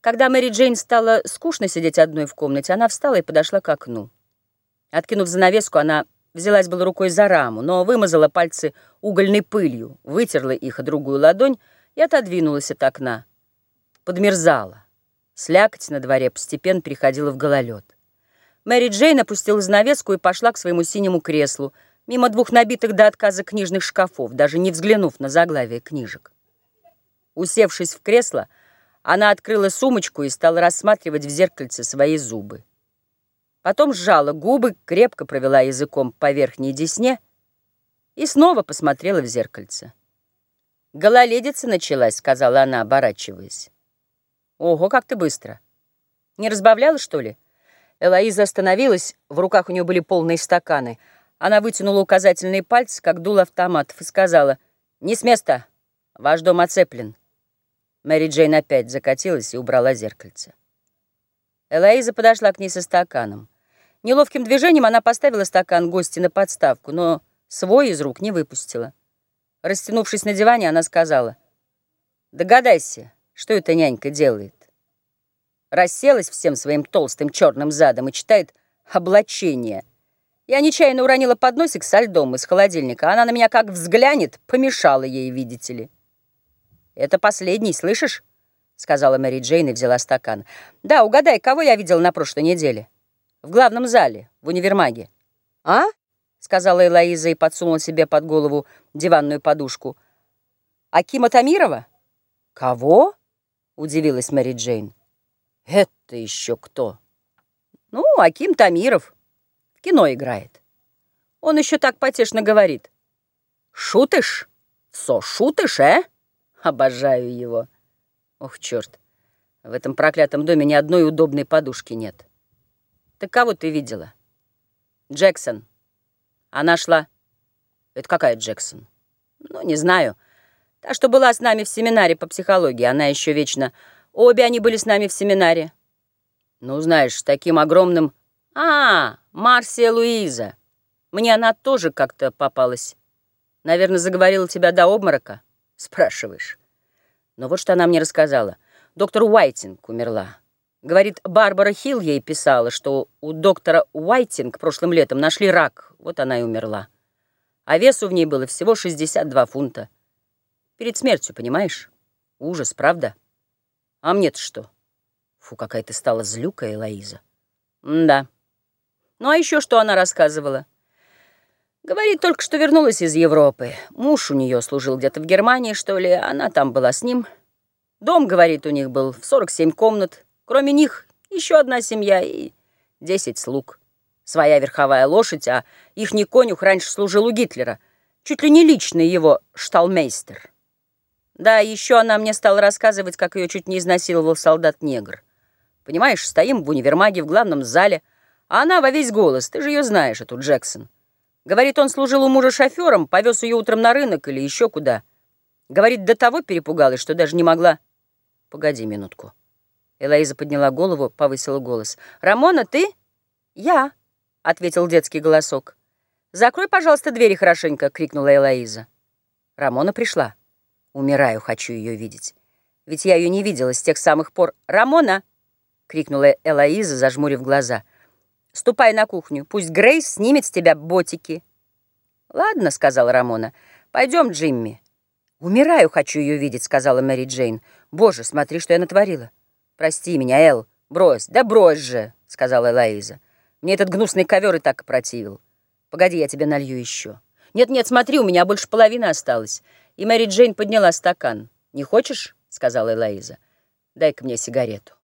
Когда Мэри Джейн стала скучно сидеть одной в комнате, она встала и подошла к окну. Откинув занавеску, она взялась было рукой за раму, но вымазала пальцы угольной пылью, вытерла их о другую ладонь и отодвинулась от окна. Подмерзала. Слякоть на дворе постепенно переходила в гололед. Мэри Джейн опустила занавеску и пошла к своему синему креслу, мимо двух набитых до отказа книжных шкафов, даже не взглянув на заглавие книжек. Усевшись в кресло, она открыла сумочку и стала рассматривать в зеркальце свои зубы. Потом сжала губы, крепко провела языком по верхней десне и снова посмотрела в зеркальце. «Гололедица началась», — сказала она, оборачиваясь. «Ого, как ты быстро! Не разбавляла, что ли?» Элоиза остановилась, в руках у нее были полные стаканы. Она вытянула указательные пальцы, как дул автоматов, и сказала, «Не с места, ваш дом оцеплен». Мэри Джейн опять закатилась и убрала зеркальце. Элоиза подошла к ней со стаканом. Неловким движением она поставила стакан гости на подставку, но свой из рук не выпустила. Растянувшись на диване, она сказала, «Догадайся, что эта нянька делает». Расселась всем своим толстым черным задом и читает «Облачение». Я нечаянно уронила подносик со льдом из холодильника. Она на меня как взглянет, помешала ей, видите ли. «Это последний, слышишь?» — сказала Мэри Джейн и взяла стакан. «Да, угадай, кого я видела на прошлой неделе?» «В главном зале, в универмаге». «А?» — сказала Элоиза и подсунула себе под голову диванную подушку. «Акима Тамирова?» «Кого?» — удивилась Мэри Джейн. «Это еще кто?» «Ну, Аким Тамиров. В кино играет. Он еще так потешно говорит. Шутишь? Со шутишь, э?» Обожаю его. Ох, черт, в этом проклятом доме ни одной удобной подушки нет. Так кого ты видела? Джексон. Она шла. Это какая Джексон? Ну, не знаю. Та, что была с нами в семинаре по психологии, она еще вечно... Обе они были с нами в семинаре. Ну, знаешь, таким огромным... А, Марсия Луиза. Мне она тоже как-то попалась. Наверное, заговорила тебя до обморока. Спрашиваешь. Но вот что она мне рассказала. Доктор Уайтинг умерла. Говорит, Барбара Хилл ей писала, что у доктора Уайтинг прошлым летом нашли рак. Вот она и умерла. А весу в ней было всего 62 фунта. Перед смертью, понимаешь? Ужас, правда? А мне-то что? Фу, какая ты стала злюкая, Элоиза. да. Ну, а еще что она рассказывала? Говорит, только что вернулась из Европы. Муж у нее служил где-то в Германии, что ли, она там была с ним. Дом, говорит, у них был в 47 комнат. Кроме них еще одна семья и 10 слуг. Своя верховая лошадь, а ихний конюх раньше служил у Гитлера. Чуть ли не личный его шталмейстер. Да, еще она мне стала рассказывать, как ее чуть не изнасиловал солдат-негр. Понимаешь, стоим в универмаге в главном зале, а она во весь голос, ты же ее знаешь, эту Джексон. Говорит, он служил у мужа шофером, повез ее утром на рынок или еще куда. Говорит, до того перепугалась, что даже не могла... Погоди минутку. Элоиза подняла голову, повысила голос. «Рамона, ты?» «Я», — ответил детский голосок. «Закрой, пожалуйста, двери хорошенько», — крикнула Элоиза. Рамона пришла. Умираю, хочу ее видеть. Ведь я ее не видела с тех самых пор. «Рамона!» — крикнула Элоиза, зажмурив глаза. Ступай на кухню, пусть Грейс снимет с тебя ботики». «Ладно», — сказала Рамона, — «пойдем, Джимми». «Умираю, хочу ее видеть», — сказала Мэри Джейн. «Боже, смотри, что я натворила». «Прости меня, Эл, брось». «Да брось же», — сказала Элоиза. «Мне этот гнусный ковер и так противил. Погоди, я тебе налью еще». «Нет-нет, смотри, у меня больше половины осталось». И Мэри Джейн подняла стакан. «Не хочешь?» — сказала Элоиза. «Дай-ка мне сигарету».